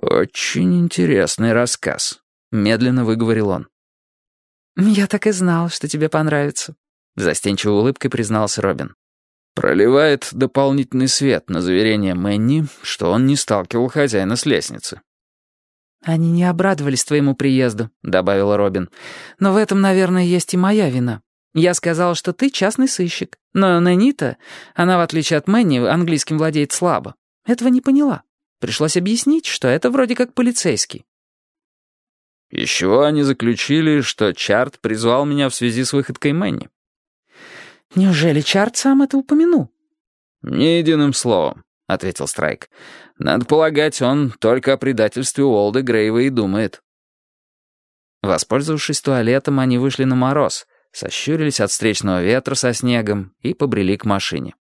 «Очень интересный рассказ», — медленно выговорил он. «Я так и знал, что тебе понравится», — застенчивой улыбкой признался Робин. Проливает дополнительный свет на заверение Мэнни, что он не сталкивал хозяина с лестницы. «Они не обрадовались твоему приезду», — добавила Робин. «Но в этом, наверное, есть и моя вина. Я сказала, что ты частный сыщик. Но Нанита, она, в отличие от Мэнни, английским владеет слабо. Этого не поняла. Пришлось объяснить, что это вроде как полицейский». Еще они заключили, что Чарт призвал меня в связи с выходкой Мэнни. «Неужели Чарт сам это упомянул?» «Ни единым словом», — ответил Страйк. «Надо полагать, он только о предательстве Уолда Грейва и думает». Воспользовавшись туалетом, они вышли на мороз, сощурились от встречного ветра со снегом и побрели к машине.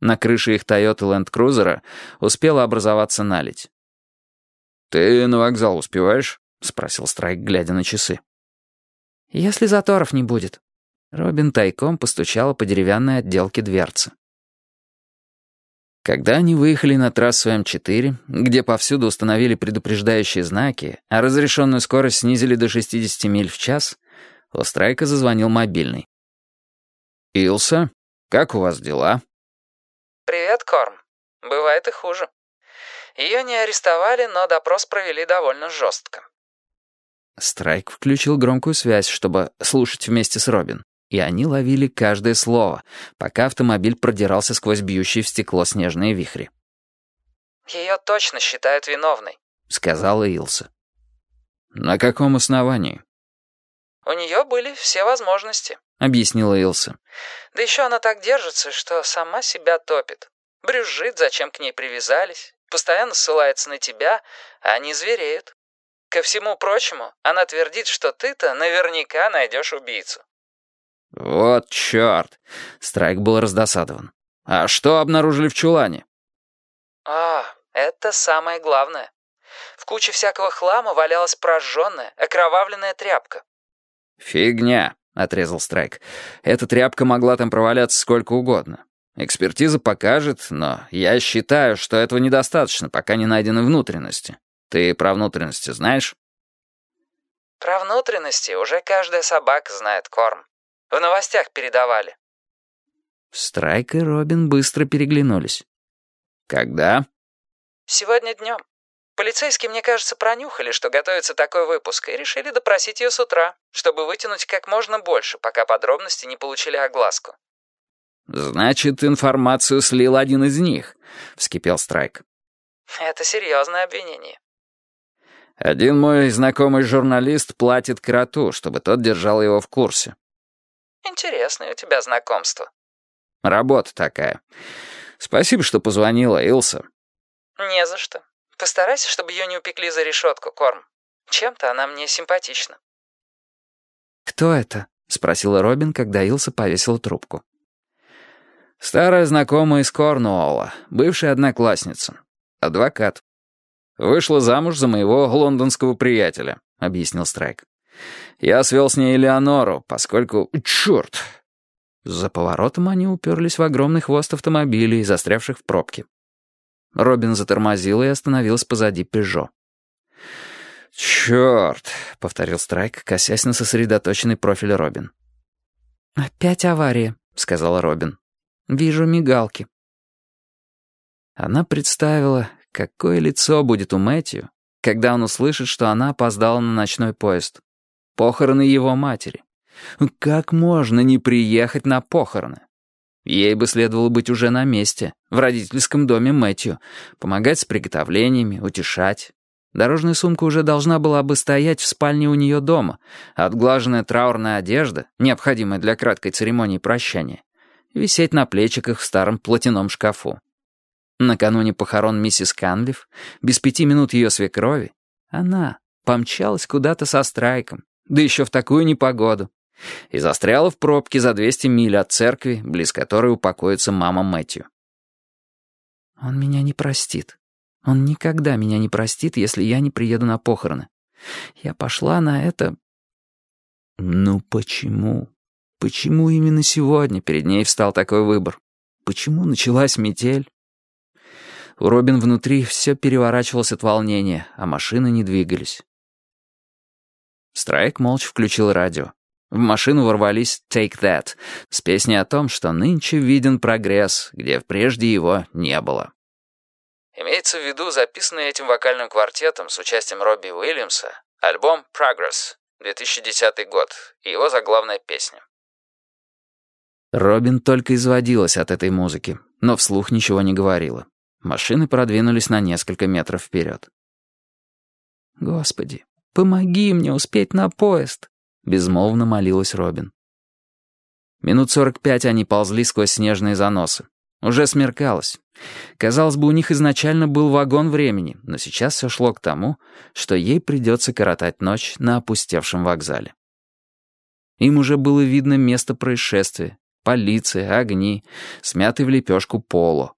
На крыше их Toyota Land Cruiser успела образоваться наледь. «Ты на вокзал успеваешь?» — спросил Страйк, глядя на часы. «Если заторов не будет». Робин тайком постучала по деревянной отделке дверцы. Когда они выехали на трассу М4, где повсюду установили предупреждающие знаки, а разрешенную скорость снизили до 60 миль в час, у Страйка зазвонил мобильный. «Илса, как у вас дела?» «Привет, Корм. Бывает и хуже. Ее не арестовали, но допрос провели довольно жестко». Страйк включил громкую связь, чтобы слушать вместе с Робин. И они ловили каждое слово, пока автомобиль продирался сквозь бьющие в стекло снежные вихри. «Ее точно считают виновной», — сказала Илса. «На каком основании?» «У нее были все возможности», — объяснила Илса. «Да еще она так держится, что сама себя топит. Брюзжит, зачем к ней привязались, постоянно ссылается на тебя, а они звереют. Ко всему прочему, она твердит, что ты-то наверняка найдешь убийцу. «Вот черт!» — Страйк был раздосадован. «А что обнаружили в чулане?» «А, это самое главное. В куче всякого хлама валялась прожженная, окровавленная тряпка». «Фигня», — отрезал Страйк. «Эта тряпка могла там проваляться сколько угодно. Экспертиза покажет, но я считаю, что этого недостаточно, пока не найдены внутренности. Ты про внутренности знаешь?» «Про внутренности уже каждая собака знает, Корм. В новостях передавали». Страйк и Робин быстро переглянулись. «Когда?» «Сегодня днем. Полицейские, мне кажется, пронюхали, что готовится такой выпуск, и решили допросить ее с утра, чтобы вытянуть как можно больше, пока подробности не получили огласку». «Значит, информацию слил один из них», — вскипел Страйк. «Это серьезное обвинение». «Один мой знакомый журналист платит кроту, чтобы тот держал его в курсе. Интересное у тебя знакомство. Работа такая. Спасибо, что позвонила, Илса. Не за что. Постарайся, чтобы ее не упекли за решетку, Корм. Чем-то она мне симпатична. «Кто это?» — спросила Робин, когда Илса повесила трубку. «Старая знакомая из Корнуолла, бывшая одноклассница. Адвокат. Вышла замуж за моего лондонского приятеля», — объяснил Страйк. Я свел с ней Элеонору, поскольку... Черт! За поворотом они уперлись в огромный хвост автомобилей, застрявших в пробке. Робин затормозил и остановился позади «Пежо». «Черт!» — повторил Страйк, косясь на сосредоточенный профиль Робин. «Опять авария», — сказала Робин. «Вижу мигалки». Она представила, какое лицо будет у Мэтью, когда он услышит, что она опоздала на ночной поезд. Похороны его матери. Как можно не приехать на похороны? Ей бы следовало быть уже на месте, в родительском доме Мэтью, помогать с приготовлениями, утешать. Дорожная сумка уже должна была бы стоять в спальне у нее дома, отглаженная траурная одежда, необходимая для краткой церемонии прощания, висеть на плечиках в старом платяном шкафу. Накануне похорон миссис Канлиф, без пяти минут ее свекрови, она помчалась куда-то со страйком, да еще в такую непогоду. И застряла в пробке за 200 миль от церкви, близ которой упокоится мама Мэтью. Он меня не простит. Он никогда меня не простит, если я не приеду на похороны. Я пошла на это... Ну почему? Почему именно сегодня перед ней встал такой выбор? Почему началась метель? У Робин внутри все переворачивалось от волнения, а машины не двигались. Страйк молча включил радио. В машину ворвались «Take That» с песней о том, что нынче виден прогресс, где прежде его не было. Имеется в виду записанный этим вокальным квартетом с участием Робби Уильямса альбом «Progress» 2010 год и его заглавная песня. Робин только изводилась от этой музыки, но вслух ничего не говорила. Машины продвинулись на несколько метров вперед. «Господи, помоги мне успеть на поезд!» — безмолвно молилась Робин. Минут сорок пять они ползли сквозь снежные заносы. Уже смеркалось. Казалось бы, у них изначально был вагон времени, но сейчас все шло к тому, что ей придется коротать ночь на опустевшем вокзале. Им уже было видно место происшествия, полиция, огни, смятый в лепешку поло.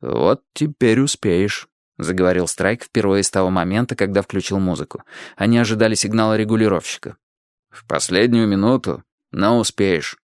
«Вот теперь успеешь», — заговорил Страйк впервые с того момента, когда включил музыку. Они ожидали сигнала регулировщика. «В последнюю минуту, но успеешь».